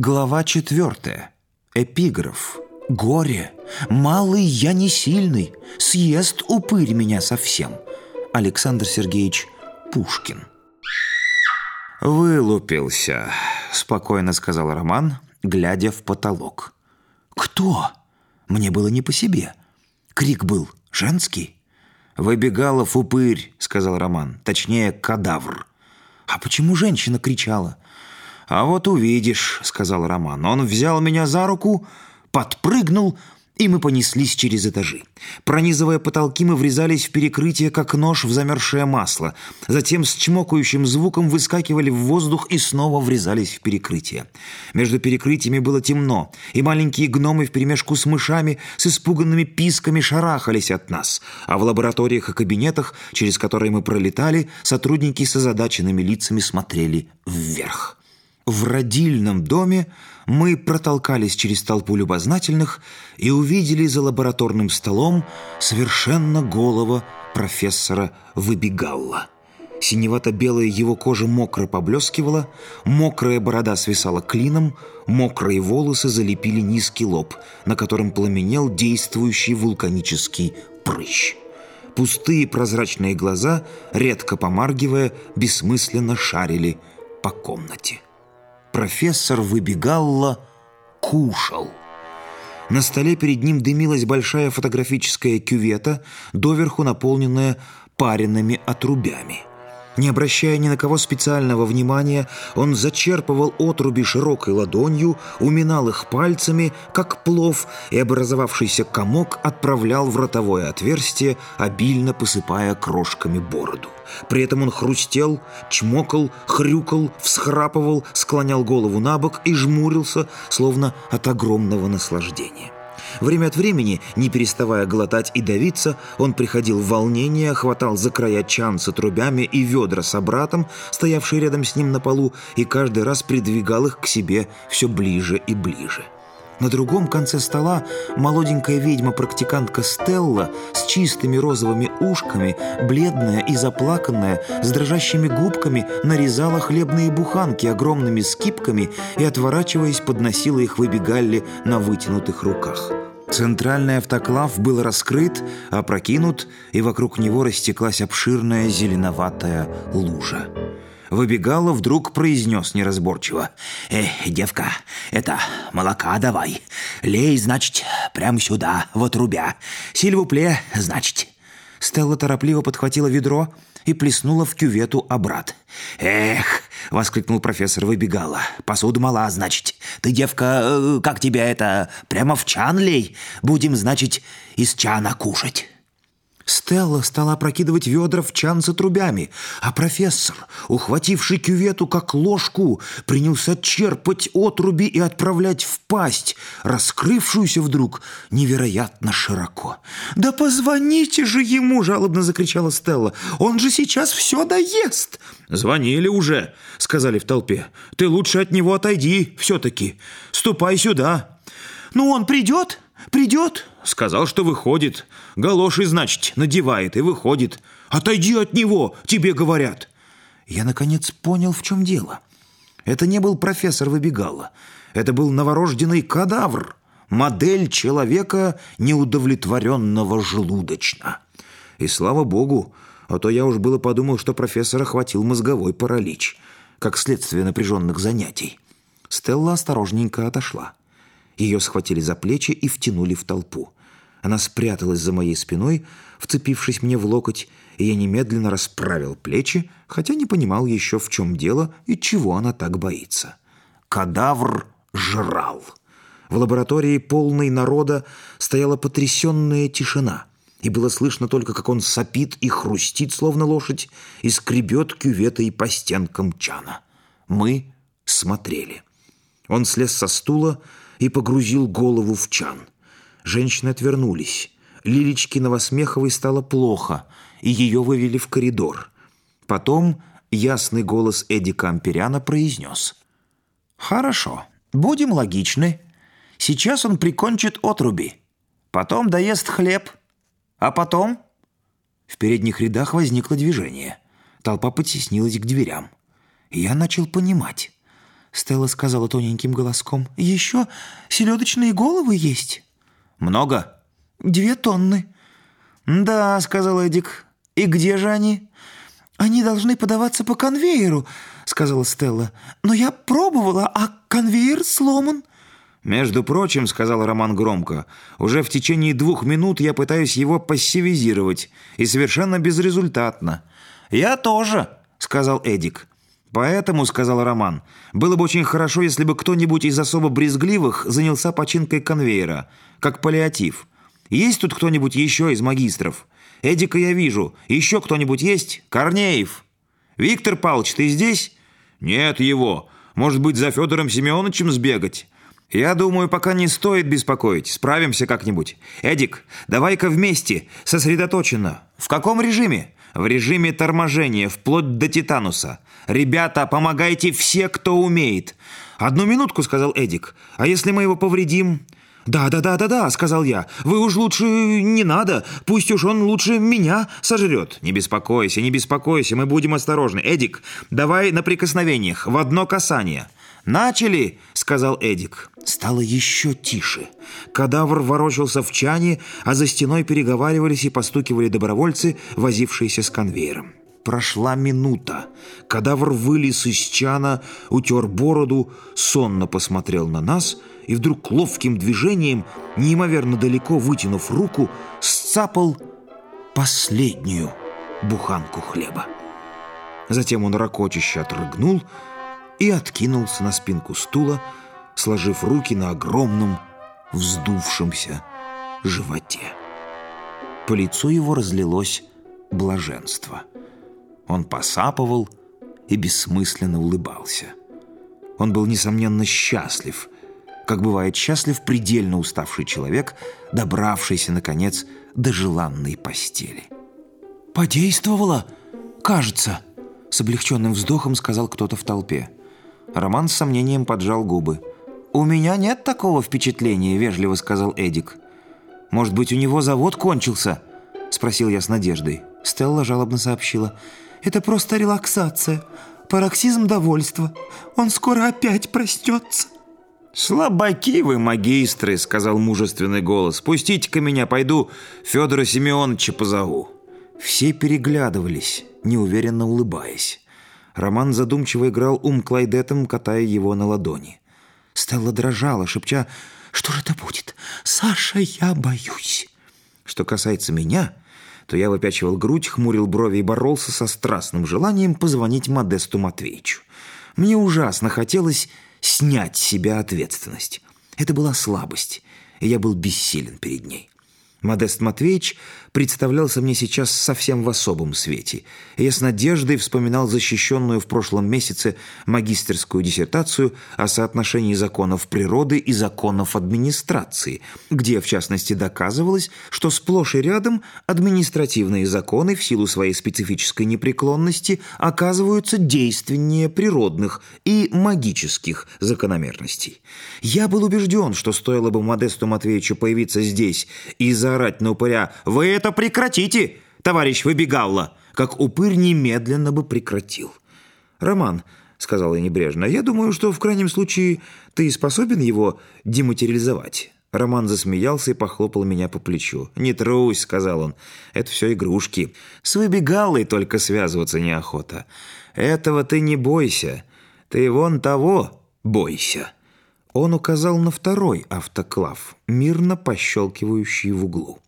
Глава четвертая. Эпиграф. «Горе! Малый я не сильный, съест упырь меня совсем». Александр Сергеевич Пушкин. «Вылупился», — спокойно сказал Роман, глядя в потолок. «Кто?» Мне было не по себе. Крик был женский. «Выбегалов упырь», — сказал Роман. «Точнее, кадавр». «А почему женщина кричала?» «А вот увидишь», — сказал Роман. «Он взял меня за руку, подпрыгнул, и мы понеслись через этажи. Пронизывая потолки, мы врезались в перекрытие, как нож в замерзшее масло. Затем с чмокающим звуком выскакивали в воздух и снова врезались в перекрытие. Между перекрытиями было темно, и маленькие гномы вперемешку с мышами с испуганными писками шарахались от нас. А в лабораториях и кабинетах, через которые мы пролетали, сотрудники с озадаченными лицами смотрели вверх. В родильном доме мы протолкались через толпу любознательных и увидели за лабораторным столом совершенно голого профессора Выбегалла. Синевато-белая его кожа мокро поблескивала, мокрая борода свисала клином, мокрые волосы залепили низкий лоб, на котором пламенел действующий вулканический прыщ. Пустые прозрачные глаза, редко помаргивая, бессмысленно шарили по комнате профессор Выбегалла кушал. На столе перед ним дымилась большая фотографическая кювета, доверху наполненная паренными отрубями. Не обращая ни на кого специального внимания, он зачерпывал отруби широкой ладонью, уминал их пальцами, как плов, и образовавшийся комок отправлял в ротовое отверстие, обильно посыпая крошками бороду. При этом он хрустел, чмокал, хрюкал, всхрапывал, склонял голову на бок и жмурился, словно от огромного наслаждения. Время от времени, не переставая глотать и давиться, он приходил в волнение, хватал за края чан с и ведра с братом, стоявшие рядом с ним на полу, и каждый раз придвигал их к себе все ближе и ближе. На другом конце стола молоденькая ведьма-практикантка Стелла с чистыми розовыми ушками, бледная и заплаканная, с дрожащими губками нарезала хлебные буханки огромными скипками и, отворачиваясь, подносила их выбегалли на вытянутых руках. Центральный автоклав был раскрыт, опрокинут, и вокруг него растеклась обширная зеленоватая лужа. Выбегала, вдруг произнес неразборчиво. «Эй, девка, это, молока давай. Лей, значит, прямо сюда, вот рубя. Сильвупле, значит». Стелла торопливо подхватила ведро и плеснула в кювету обрат. «Эх!» — воскликнул профессор Выбегала. «Посуда мала, значит. Ты, девка, э, как тебя это, прямо в чан лей? Будем, значит, из чана кушать». Стелла стала опрокидывать ведра в чан с отрубями, а профессор, ухвативший кювету как ложку, принялся черпать отруби и отправлять в пасть, раскрывшуюся вдруг невероятно широко. «Да позвоните же ему!» – жалобно закричала Стелла. «Он же сейчас все доест!» «Звонили уже!» – сказали в толпе. «Ты лучше от него отойди все-таки. Ступай сюда!» «Ну, он придет?» «Придет?» «Сказал, что выходит. Галоши, значит, надевает и выходит. Отойди от него, тебе говорят». Я, наконец, понял, в чем дело. Это не был профессор Выбегала. Это был новорожденный кадавр, модель человека, неудовлетворенного желудочно. И слава богу, а то я уж было подумал, что профессора хватил мозговой паралич, как следствие напряженных занятий. Стелла осторожненько отошла. Ее схватили за плечи и втянули в толпу. Она спряталась за моей спиной, вцепившись мне в локоть, и я немедленно расправил плечи, хотя не понимал еще, в чем дело и чего она так боится. Кадавр жрал. В лаборатории, полной народа, стояла потрясенная тишина, и было слышно только, как он сопит и хрустит, словно лошадь, и скребет кюветой по стенкам чана. Мы смотрели. Он слез со стула, и погрузил голову в чан. Женщины отвернулись. Лилечке Новосмеховой стало плохо, и ее вывели в коридор. Потом ясный голос Эдика Амперяна произнес. «Хорошо, будем логичны. Сейчас он прикончит отруби. Потом доест хлеб. А потом...» В передних рядах возникло движение. Толпа подтеснилась к дверям. Я начал понимать. Стелла сказала тоненьким голоском. «Еще селедочные головы есть». «Много?» «Две тонны». «Да», — сказал Эдик. «И где же они?» «Они должны подаваться по конвейеру», — сказала Стелла. «Но я пробовала, а конвейер сломан». «Между прочим», — сказал Роман громко, «уже в течение двух минут я пытаюсь его пассивизировать, и совершенно безрезультатно». «Я тоже», — сказал Эдик. «Поэтому», — сказал Роман, «было бы очень хорошо, если бы кто-нибудь из особо брезгливых занялся починкой конвейера, как паллиатив. Есть тут кто-нибудь еще из магистров? Эдика я вижу. Еще кто-нибудь есть? Корнеев. Виктор Павлович, ты здесь? Нет его. Может быть, за Федором Семеновичем сбегать? Я думаю, пока не стоит беспокоить. Справимся как-нибудь. Эдик, давай-ка вместе, сосредоточенно. В каком режиме? В режиме торможения, вплоть до титануса. Ребята, помогайте все, кто умеет. Одну минутку, сказал Эдик. А если мы его повредим? «Да-да-да-да-да», — сказал я. «Вы уж лучше не надо. Пусть уж он лучше меня сожрет». «Не беспокойся, не беспокойся, мы будем осторожны. Эдик, давай на прикосновениях, в одно касание». «Начали!» — сказал Эдик. Стало еще тише. Кадавр ворочался в чане, а за стеной переговаривались и постукивали добровольцы, возившиеся с конвейером. Прошла минута. Кадавр вылез из чана, утер бороду, сонно посмотрел на нас и вдруг ловким движением, неимоверно далеко вытянув руку, сцапал последнюю буханку хлеба. Затем он ракочище отрыгнул и откинулся на спинку стула, сложив руки на огромном вздувшемся животе. По лицу его разлилось блаженство. Он посапывал и бессмысленно улыбался. Он был, несомненно, счастлив, как бывает счастлив предельно уставший человек, добравшийся, наконец, до желанной постели. «Подействовало, кажется», — с облегченным вздохом сказал кто-то в толпе. Роман с сомнением поджал губы. «У меня нет такого впечатления», — вежливо сказал Эдик. «Может быть, у него завод кончился?» — спросил я с надеждой. Стелла жалобно сообщила. «Это просто релаксация, пароксизм довольства. Он скоро опять простется». «Слабаки вы, магистры!» — сказал мужественный голос. «Пустите-ка меня, пойду Федора Семеновича позову». Все переглядывались, неуверенно улыбаясь. Роман задумчиво играл ум Клайдетом, катая его на ладони. Стелла дрожала, шепча «Что же это будет? Саша, я боюсь!» Что касается меня, то я выпячивал грудь, хмурил брови и боролся со страстным желанием позвонить Модесту Матвеевичу. Мне ужасно хотелось снять с себя ответственность. Это была слабость, и я был бессилен перед ней. Модест Матвеевич представлялся мне сейчас совсем в особом свете. Я с надеждой вспоминал защищенную в прошлом месяце магистерскую диссертацию о соотношении законов природы и законов администрации, где, в частности, доказывалось, что сплошь и рядом административные законы в силу своей специфической непреклонности оказываются действеннее природных и магических закономерностей. Я был убежден, что стоило бы Модесту Матвеевичу появиться здесь и заорать на упыря «Вы это прекратите, товарищ Выбегалла!» Как упырь немедленно бы прекратил. «Роман», — сказал я небрежно, — «я думаю, что в крайнем случае ты способен его дематериализовать». Роман засмеялся и похлопал меня по плечу. «Не трусь», — сказал он, — «это все игрушки. С выбегалой только связываться неохота. Этого ты не бойся. Ты вон того бойся». Он указал на второй автоклав, мирно пощелкивающий в углу.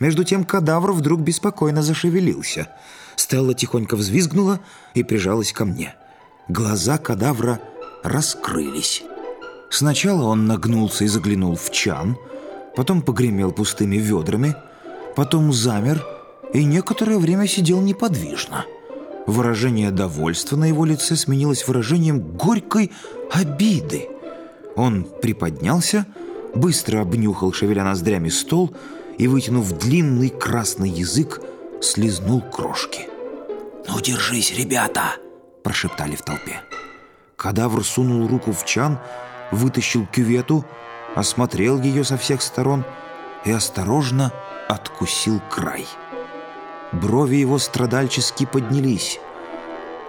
Между тем кадавр вдруг беспокойно зашевелился. Стелла тихонько взвизгнула и прижалась ко мне. Глаза кадавра раскрылись. Сначала он нагнулся и заглянул в чан, потом погремел пустыми ведрами, потом замер и некоторое время сидел неподвижно. Выражение довольства на его лице сменилось выражением горькой обиды. Он приподнялся, быстро обнюхал, шевеля ноздрями, стол и, вытянув длинный красный язык, слезнул крошки. «Ну, держись, ребята!» – прошептали в толпе. Кадавр сунул руку в чан, вытащил кювету, осмотрел ее со всех сторон и осторожно откусил край. Брови его страдальчески поднялись.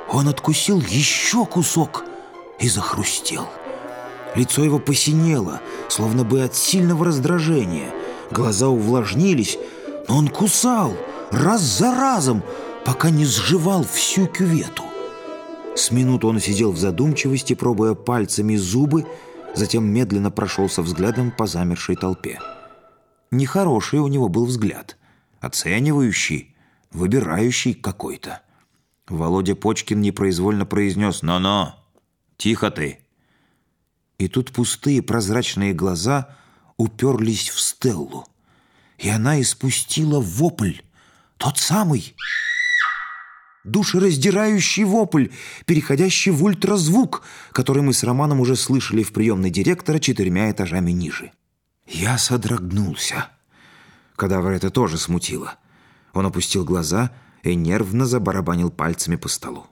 Он откусил еще кусок и захрустел. Лицо его посинело, словно бы от сильного раздражения. Глаза увлажнились, но он кусал раз за разом, пока не сживал всю кювету. С минуту он сидел в задумчивости, пробуя пальцами зубы, затем медленно прошелся взглядом по замершей толпе. Нехороший у него был взгляд, оценивающий, выбирающий какой-то. Володя Почкин непроизвольно произнес «Но-но! Тихо ты!» И тут пустые прозрачные глаза уперлись в Стеллу, и она испустила вопль, тот самый душераздирающий вопль, переходящий в ультразвук, который мы с Романом уже слышали в приемной директора четырьмя этажами ниже. Я содрогнулся. Кадавра это тоже смутило. Он опустил глаза и нервно забарабанил пальцами по столу.